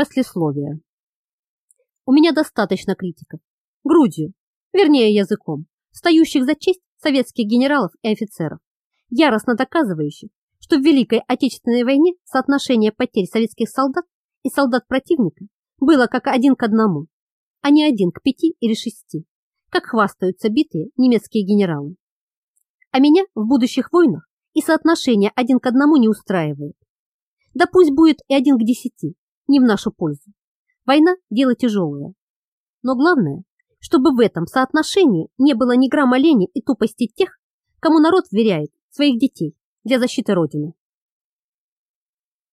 Послесловие. У меня достаточно критиков. Грудью, вернее языком, стоящих за честь советских генералов и офицеров, яростно доказывающих, что в Великой Отечественной войне соотношение потерь советских солдат и солдат противника было как один к одному, а не один к пяти или шести, как хвастаются битые немецкие генералы. А меня в будущих войнах и соотношение один к одному не устраивает. Да пусть будет и один к десяти, не в нашу пользу. Война – дело тяжелое. Но главное, чтобы в этом соотношении не было ни грамма лени и тупости тех, кому народ вверяет своих детей для защиты Родины.